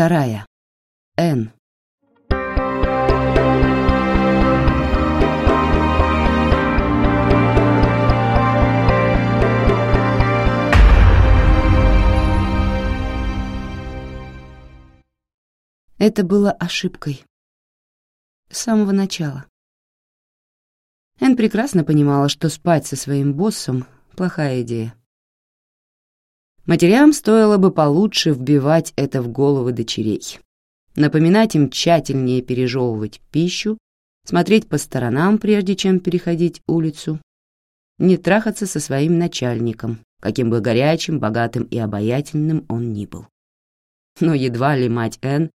Вторая. Н. Это было ошибкой. С самого начала. Эн прекрасно понимала, что спать со своим боссом — плохая идея. Матерям стоило бы получше вбивать это в головы дочерей. Напоминать им тщательнее пережевывать пищу, смотреть по сторонам, прежде чем переходить улицу, не трахаться со своим начальником, каким бы горячим, богатым и обаятельным он ни был. Но едва ли мать Энн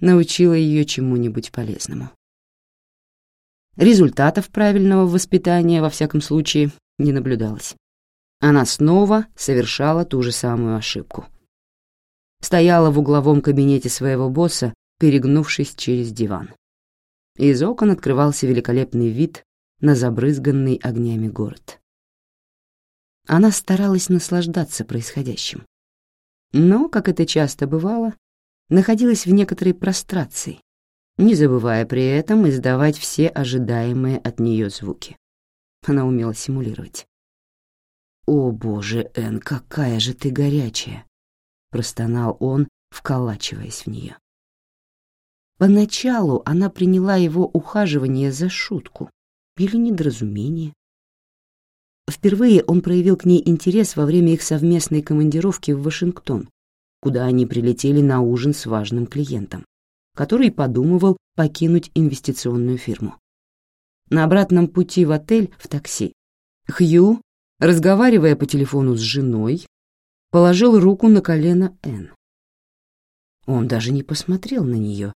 научила ее чему-нибудь полезному. Результатов правильного воспитания, во всяком случае, не наблюдалось. Она снова совершала ту же самую ошибку. Стояла в угловом кабинете своего босса, перегнувшись через диван. Из окон открывался великолепный вид на забрызганный огнями город. Она старалась наслаждаться происходящим. Но, как это часто бывало, находилась в некоторой прострации, не забывая при этом издавать все ожидаемые от нее звуки. Она умела симулировать. «О, боже, Эн, какая же ты горячая!» — простонал он, вколачиваясь в нее. Поначалу она приняла его ухаживание за шутку или недоразумение. Впервые он проявил к ней интерес во время их совместной командировки в Вашингтон, куда они прилетели на ужин с важным клиентом, который подумывал покинуть инвестиционную фирму. На обратном пути в отель в такси Хью, разговаривая по телефону с женой, положил руку на колено Энн. Он даже не посмотрел на нее,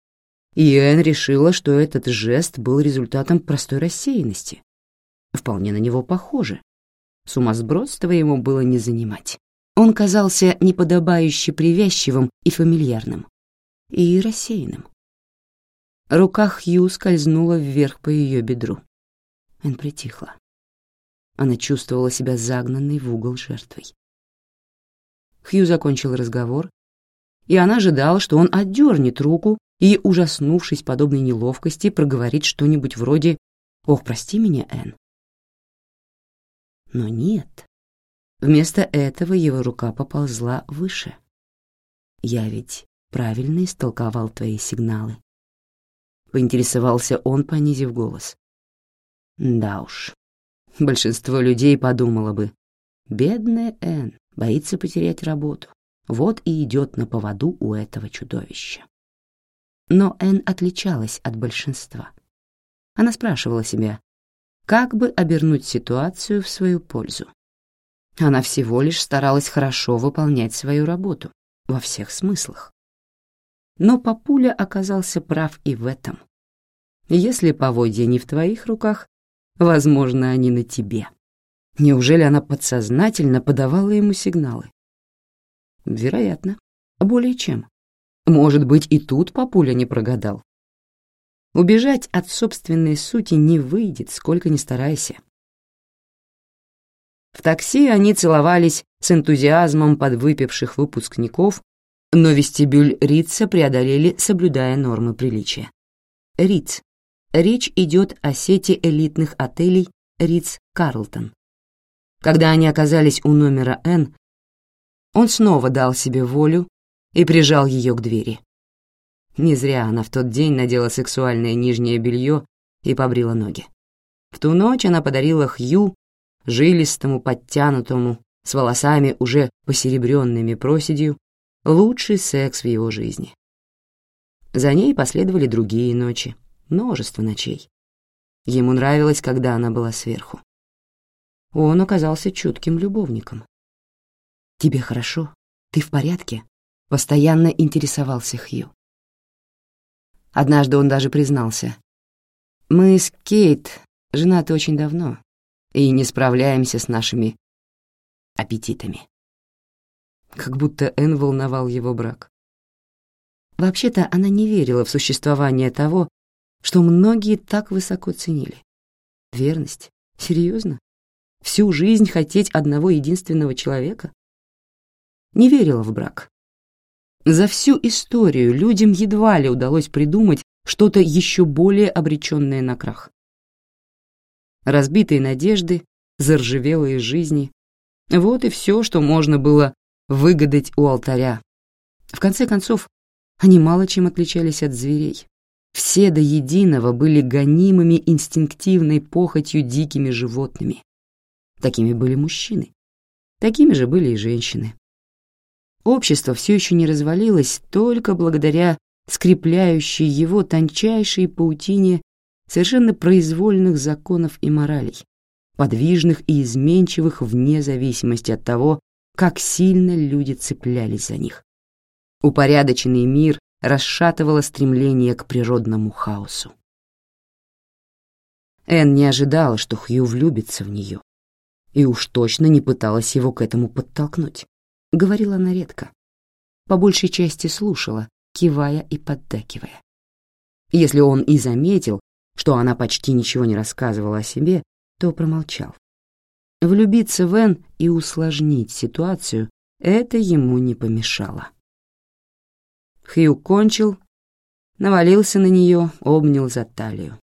и Энн решила, что этот жест был результатом простой рассеянности. Вполне на него похоже. Сумасбродство ему было не занимать. Он казался неподобающе привязчивым и фамильярным, и рассеянным. Рука Хью скользнула вверх по ее бедру. Эн притихла. Она чувствовала себя загнанной в угол жертвой. Хью закончил разговор, и она ожидала, что он отдернет руку и, ужаснувшись подобной неловкости, проговорит что-нибудь вроде «Ох, прости меня, Энн». Но нет. Вместо этого его рука поползла выше. «Я ведь правильно истолковал твои сигналы», — поинтересовался он, понизив голос. «Да уж, большинство людей подумало бы, бедная Энн боится потерять работу, вот и идет на поводу у этого чудовища». Но Энн отличалась от большинства. Она спрашивала себя, как бы обернуть ситуацию в свою пользу. Она всего лишь старалась хорошо выполнять свою работу во всех смыслах. Но папуля оказался прав и в этом. Если поводья не в твоих руках, возможно, они на тебе. Неужели она подсознательно подавала ему сигналы? Вероятно. Более чем. Может быть, и тут папуля не прогадал. Убежать от собственной сути не выйдет, сколько ни старайся. В такси они целовались с энтузиазмом подвыпивших выпускников, но вестибюль Рица преодолели, соблюдая нормы приличия. Риц. Речь идет о сети элитных отелей Риц Карлтон. Когда они оказались у номера Н, он снова дал себе волю и прижал ее к двери. Не зря она в тот день надела сексуальное нижнее белье и побрила ноги. В ту ночь она подарила Хью жилистому, подтянутому, с волосами уже посеребренными проседью, лучший секс в его жизни. За ней последовали другие ночи, множество ночей. Ему нравилось, когда она была сверху. Он оказался чутким любовником. «Тебе хорошо? Ты в порядке?» — постоянно интересовался Хью. Однажды он даже признался. «Мы с Кейт женаты очень давно, и не справляемся с нашими аппетитами. Как будто Энн волновал его брак. Вообще-то она не верила в существование того, что многие так высоко ценили. Верность? Серьезно? Всю жизнь хотеть одного единственного человека? Не верила в брак. За всю историю людям едва ли удалось придумать что-то еще более обреченное на крах. Разбитые надежды, заржавелые жизни — вот и все, что можно было выгадать у алтаря. В конце концов, они мало чем отличались от зверей. Все до единого были гонимыми инстинктивной похотью дикими животными. Такими были мужчины. Такими же были и женщины. Общество все еще не развалилось только благодаря скрепляющей его тончайшей паутине совершенно произвольных законов и моралей, подвижных и изменчивых вне зависимости от того, как сильно люди цеплялись за них. Упорядоченный мир расшатывало стремление к природному хаосу. Эн не ожидала, что Хью влюбится в нее, и уж точно не пыталась его к этому подтолкнуть. Говорила она редко. По большей части слушала, кивая и поддакивая. Если он и заметил, что она почти ничего не рассказывала о себе, то промолчал. Влюбиться в Эн и усложнить ситуацию — это ему не помешало. Хью кончил, навалился на нее, обнял за талию.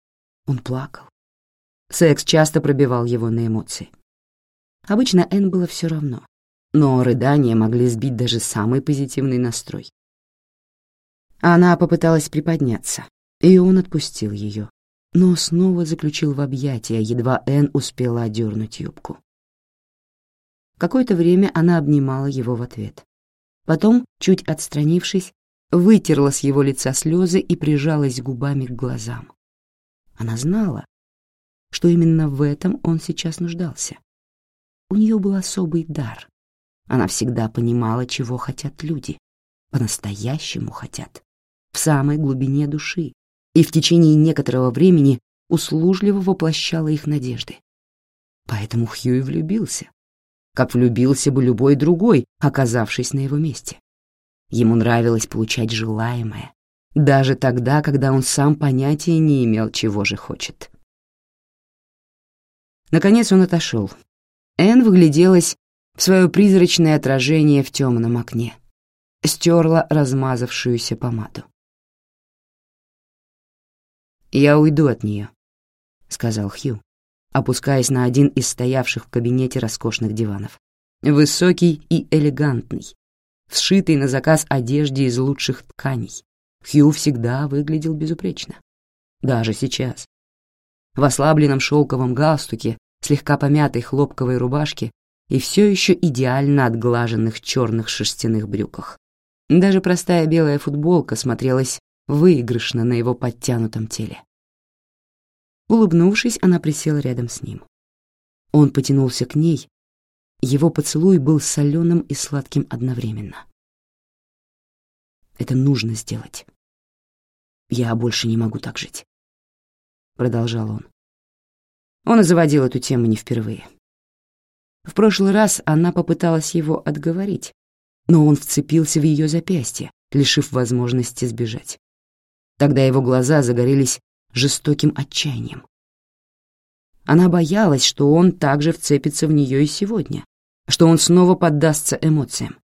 Он плакал. Секс часто пробивал его на эмоции. Обычно Энн было все равно, но рыдания могли сбить даже самый позитивный настрой. Она попыталась приподняться, и он отпустил ее, но снова заключил в объятия, едва Энн успела одернуть юбку. Какое-то время она обнимала его в ответ. Потом, чуть отстранившись, вытерла с его лица слезы и прижалась губами к глазам. Она знала, что именно в этом он сейчас нуждался. У нее был особый дар. Она всегда понимала, чего хотят люди, по-настоящему хотят, в самой глубине души, и в течение некоторого времени услужливо воплощала их надежды. Поэтому Хью и влюбился, как влюбился бы любой другой, оказавшись на его месте. Ему нравилось получать желаемое, даже тогда, когда он сам понятия не имел, чего же хочет. Наконец он отошел. Энн выгляделась в свое призрачное отражение в темном окне, стерла размазавшуюся помаду. «Я уйду от нее», — сказал Хью, опускаясь на один из стоявших в кабинете роскошных диванов. Высокий и элегантный, в сшитой на заказ одежде из лучших тканей. Хью всегда выглядел безупречно. Даже сейчас. В ослабленном шелковом галстуке, слегка помятой хлопковой рубашке и все еще идеально отглаженных черных шерстяных брюках. Даже простая белая футболка смотрелась выигрышно на его подтянутом теле. Улыбнувшись, она присела рядом с ним. Он потянулся к ней, его поцелуй был соленым и сладким одновременно. Это нужно сделать. Я больше не могу так жить. Продолжал он. Он заводил эту тему не впервые. В прошлый раз она попыталась его отговорить, но он вцепился в ее запястье, лишив возможности сбежать. Тогда его глаза загорелись жестоким отчаянием. Она боялась, что он также вцепится в нее и сегодня, что он снова поддастся эмоциям.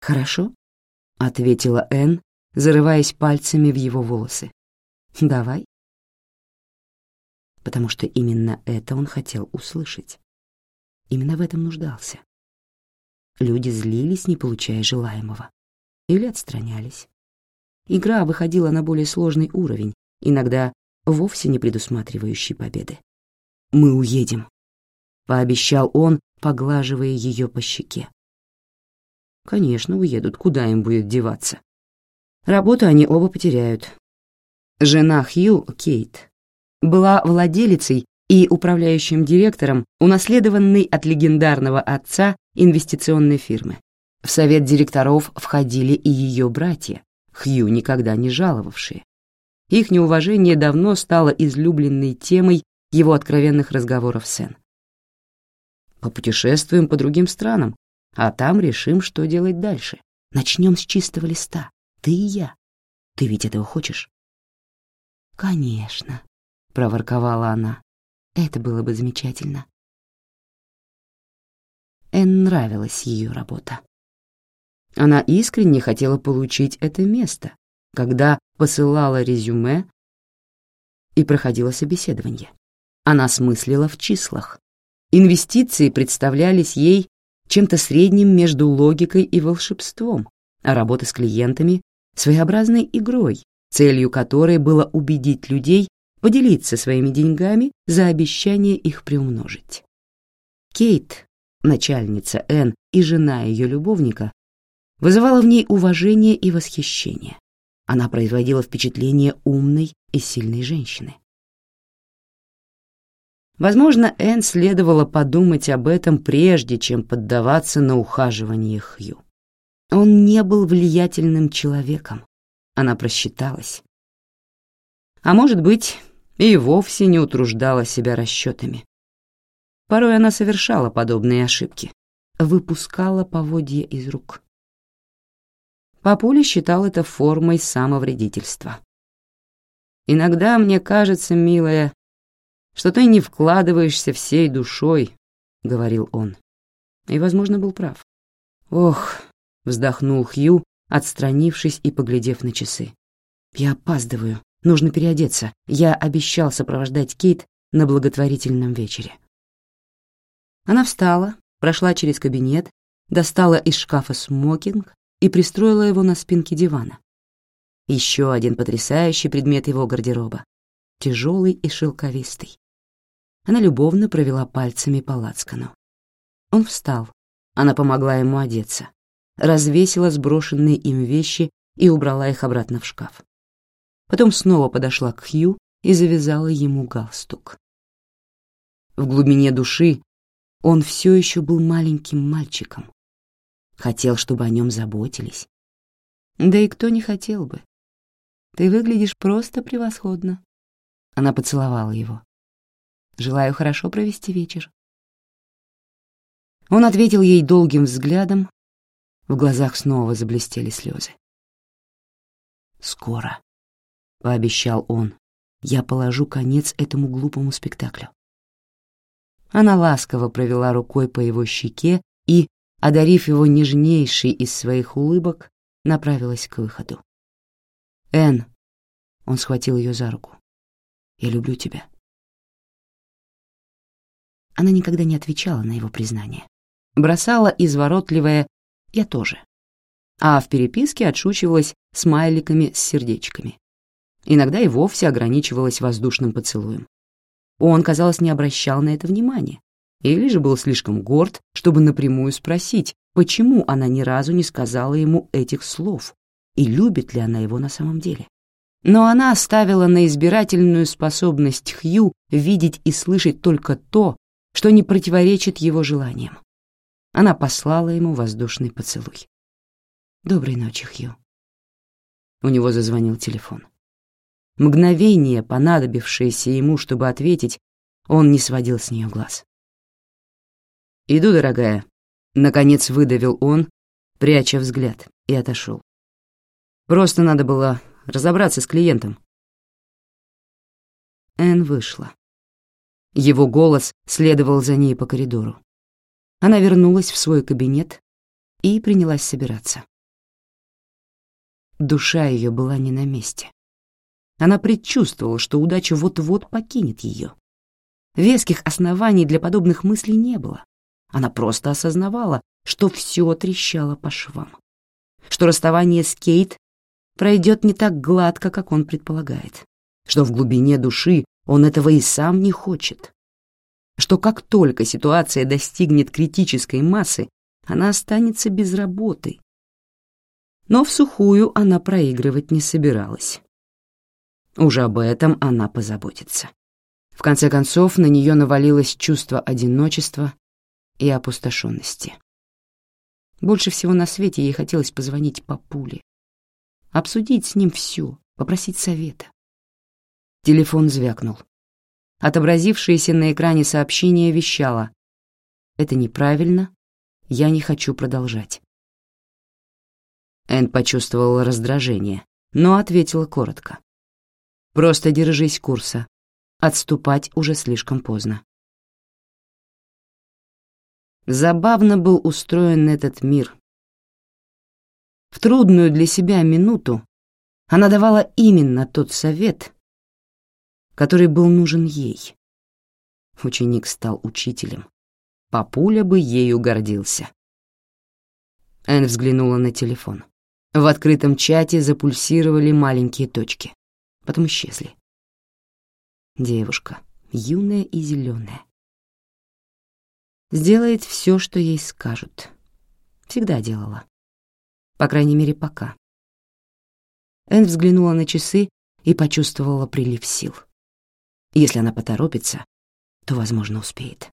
«Хорошо», — ответила Энн, зарываясь пальцами в его волосы. «Давай». Потому что именно это он хотел услышать. Именно в этом нуждался. Люди злились, не получая желаемого, или отстранялись. Игра выходила на более сложный уровень, иногда вовсе не предусматривающий победы. «Мы уедем», — пообещал он, поглаживая ее по щеке. «Конечно, уедут, куда им будет деваться? Работу они оба потеряют. Жена Хью, Кейт, была владелицей и управляющим директором унаследованной от легендарного отца инвестиционной фирмы. В совет директоров входили и ее братья, Хью никогда не жаловавшие. Их неуважение давно стало излюбленной темой его откровенных разговоров с Эн. Попутешествуем по другим странам, а там решим, что делать дальше. Начнем с чистого листа, ты и я. Ты ведь этого хочешь? Конечно, проворковала она. Это было бы замечательно. Эн нравилась ее работа. Она искренне хотела получить это место, когда посылала резюме и проходила собеседование. Она смыслила в числах. Инвестиции представлялись ей чем-то средним между логикой и волшебством, а работа с клиентами — своеобразной игрой, целью которой было убедить людей поделиться своими деньгами за обещание их приумножить. Кейт, начальница Энн и жена ее любовника, вызывала в ней уважение и восхищение. Она производила впечатление умной и сильной женщины. Возможно, Энн следовало подумать об этом прежде, чем поддаваться на ухаживание Хью. Он не был влиятельным человеком. Она просчиталась. А может быть, и вовсе не утруждала себя расчетами. Порой она совершала подобные ошибки, выпускала поводья из рук. Папуля считал это формой самовредительства. «Иногда мне кажется, милая, что ты не вкладываешься всей душой», — говорил он. И, возможно, был прав. «Ох», — вздохнул Хью, отстранившись и поглядев на часы. «Я опаздываю. Нужно переодеться. Я обещал сопровождать Кейт на благотворительном вечере». Она встала, прошла через кабинет, достала из шкафа смокинг и пристроила его на спинке дивана. Еще один потрясающий предмет его гардероба, тяжелый и шелковистый. Она любовно провела пальцами по лацкану. Он встал, она помогла ему одеться, развесила сброшенные им вещи и убрала их обратно в шкаф. Потом снова подошла к Хью и завязала ему галстук. В глубине души он все еще был маленьким мальчиком, хотел, чтобы о нем заботились. Да и кто не хотел бы. Ты выглядишь просто превосходно. Она поцеловала его. Желаю хорошо провести вечер. Он ответил ей долгим взглядом, в глазах снова заблестели слезы. «Скоро», — пообещал он, — «я положу конец этому глупому спектаклю». Она ласково провела рукой по его щеке и, одарив его нежнейшей из своих улыбок, направилась к выходу. «Энн», — он схватил ее за руку, — «я люблю тебя». Она никогда не отвечала на его признание. Бросала изворотливое «я тоже», а в переписке отшучивалась смайликами с сердечками. Иногда и вовсе ограничивалась воздушным поцелуем. Он, казалось, не обращал на это внимания, или же был слишком горд, чтобы напрямую спросить, почему она ни разу не сказала ему этих слов и любит ли она его на самом деле. Но она оставила на избирательную способность Хью видеть и слышать только то, что не противоречит его желаниям. Она послала ему воздушный поцелуй. «Доброй ночи, Хью». У него зазвонил телефон. Мгновение, понадобившееся ему, чтобы ответить, он не сводил с нее глаз. «Иду, дорогая», — наконец выдавил он, пряча взгляд, и отошел. «Просто надо было разобраться с клиентом». Энн вышла. Его голос следовал за ней по коридору. Она вернулась в свой кабинет и принялась собираться. Душа ее была не на месте. Она предчувствовала, что удача вот-вот покинет ее. Веских оснований для подобных мыслей не было. Она просто осознавала, что все трещало по швам. Что расставание с Кейт пройдет не так гладко, как он предполагает. Что в глубине души он этого и сам не хочет. Что как только ситуация достигнет критической массы, она останется без работы. Но в сухую она проигрывать не собиралась. Уже об этом она позаботится. В конце концов, на нее навалилось чувство одиночества и опустошенности. Больше всего на свете ей хотелось позвонить папуле, обсудить с ним все, попросить совета. Телефон звякнул. Отобразившееся на экране сообщение вещало «Это неправильно, я не хочу продолжать». Энн почувствовала раздражение, но ответила коротко. «Просто держись курса. Отступать уже слишком поздно». Забавно был устроен этот мир. В трудную для себя минуту она давала именно тот совет, который был нужен ей. Ученик стал учителем. Папуля бы ею гордился. Энн взглянула на телефон. В открытом чате запульсировали маленькие точки. Потом исчезли. Девушка, юная и зеленая. Сделает все, что ей скажут. Всегда делала. По крайней мере, пока. Энн взглянула на часы и почувствовала прилив сил. Если она поторопится, то, возможно, успеет.